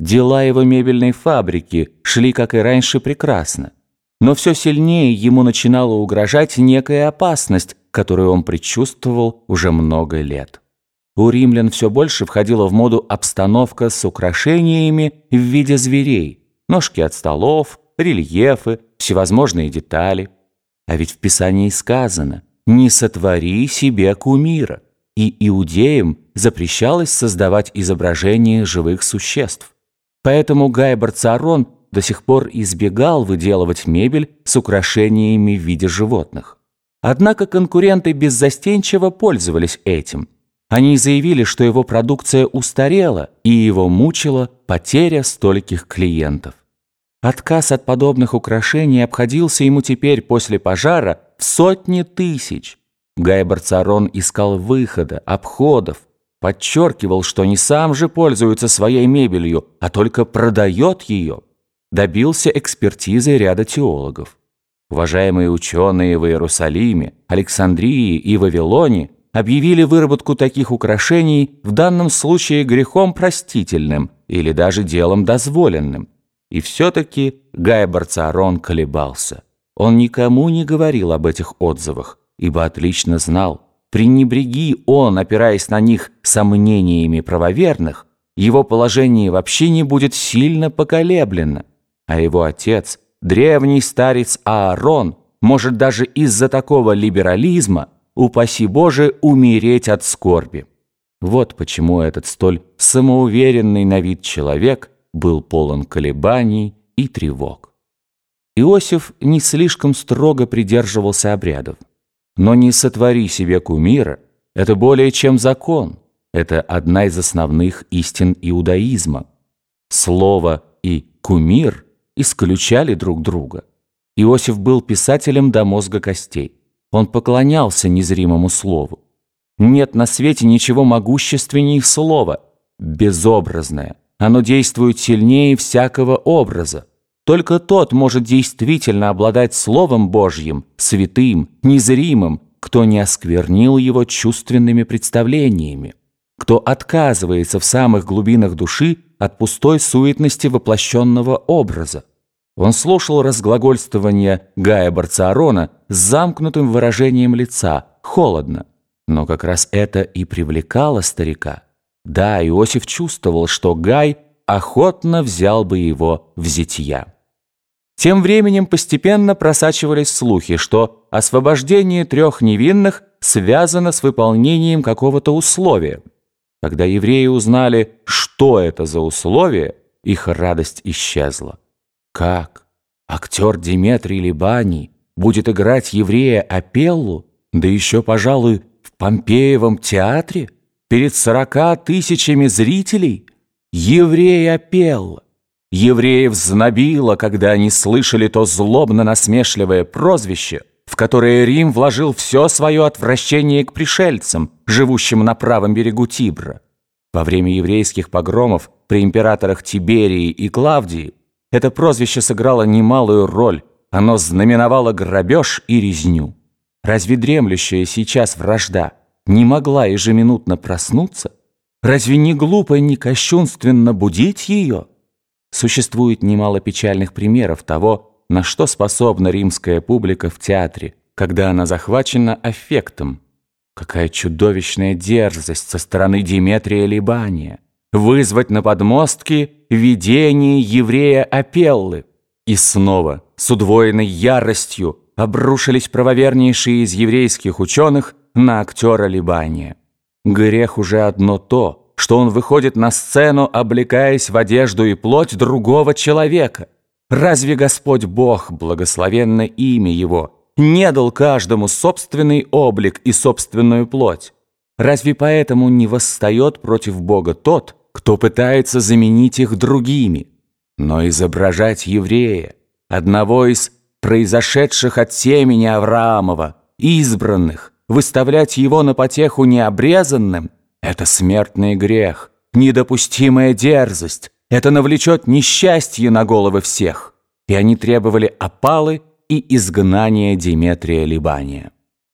Дела его мебельной фабрики шли, как и раньше, прекрасно. Но все сильнее ему начинала угрожать некая опасность, которую он предчувствовал уже много лет. У римлян все больше входила в моду обстановка с украшениями в виде зверей, ножки от столов, рельефы, всевозможные детали. А ведь в Писании сказано «Не сотвори себе кумира», и иудеям запрещалось создавать изображения живых существ. Поэтому Гай Барцарон до сих пор избегал выделывать мебель с украшениями в виде животных. Однако конкуренты беззастенчиво пользовались этим. Они заявили, что его продукция устарела и его мучила потеря стольких клиентов. Отказ от подобных украшений обходился ему теперь после пожара в сотни тысяч. Гай Барцарон искал выхода, обходов, подчеркивал, что не сам же пользуется своей мебелью, а только продает ее. Добился экспертизы ряда теологов. Уважаемые ученые в Иерусалиме, Александрии и Вавилоне объявили выработку таких украшений в данном случае грехом простительным или даже делом дозволенным. И все-таки Гай Барцарон колебался. Он никому не говорил об этих отзывах, ибо отлично знал, пренебреги он, опираясь на них сомнениями правоверных, его положение вообще не будет сильно поколеблено, а его отец, древний старец Аарон, может даже из-за такого либерализма, упаси Боже, умереть от скорби. Вот почему этот столь самоуверенный на вид человек был полон колебаний и тревог. Иосиф не слишком строго придерживался обрядов. Но не сотвори себе кумира – это более чем закон. Это одна из основных истин иудаизма. Слово и кумир исключали друг друга. Иосиф был писателем до мозга костей. Он поклонялся незримому слову. Нет на свете ничего могущественнее слова, безобразное. Оно действует сильнее всякого образа. Только тот может действительно обладать Словом Божьим, святым, незримым, кто не осквернил его чувственными представлениями, кто отказывается в самых глубинах души от пустой суетности воплощенного образа. Он слушал разглагольствование Гая Барцаарона с замкнутым выражением лица, холодно. Но как раз это и привлекало старика. Да, Иосиф чувствовал, что Гай охотно взял бы его в зятья. Тем временем постепенно просачивались слухи, что освобождение трех невинных связано с выполнением какого-то условия. Когда евреи узнали, что это за условие, их радость исчезла. Как? Актер Диметрий Либани будет играть еврея Апеллу, да еще, пожалуй, в Помпеевом театре, перед сорока тысячами зрителей? Еврей Апелла! Евреев знобило, когда они слышали то злобно-насмешливое прозвище, в которое Рим вложил все свое отвращение к пришельцам, живущим на правом берегу Тибра. Во время еврейских погромов при императорах Тиберии и Клавдии это прозвище сыграло немалую роль, оно знаменовало грабеж и резню. Разве дремлющая сейчас вражда не могла ежеминутно проснуться? Разве не глупо и не кощунственно будить ее? Существует немало печальных примеров того, на что способна римская публика в театре, когда она захвачена аффектом. Какая чудовищная дерзость со стороны Диметрия Либания вызвать на подмостке видение еврея Апеллы. И снова, с удвоенной яростью, обрушились правовернейшие из еврейских ученых на актера Либания. Грех уже одно то – что он выходит на сцену, облекаясь в одежду и плоть другого человека. Разве Господь Бог, благословенно имя Его, не дал каждому собственный облик и собственную плоть? Разве поэтому не восстает против Бога тот, кто пытается заменить их другими? Но изображать еврея, одного из произошедших от семени Авраамова, избранных, выставлять его на потеху необрезанным – это смертный грех, недопустимая дерзость. Это навлечет несчастье на головы всех. И они требовали опалы и изгнания Диметрия Либания.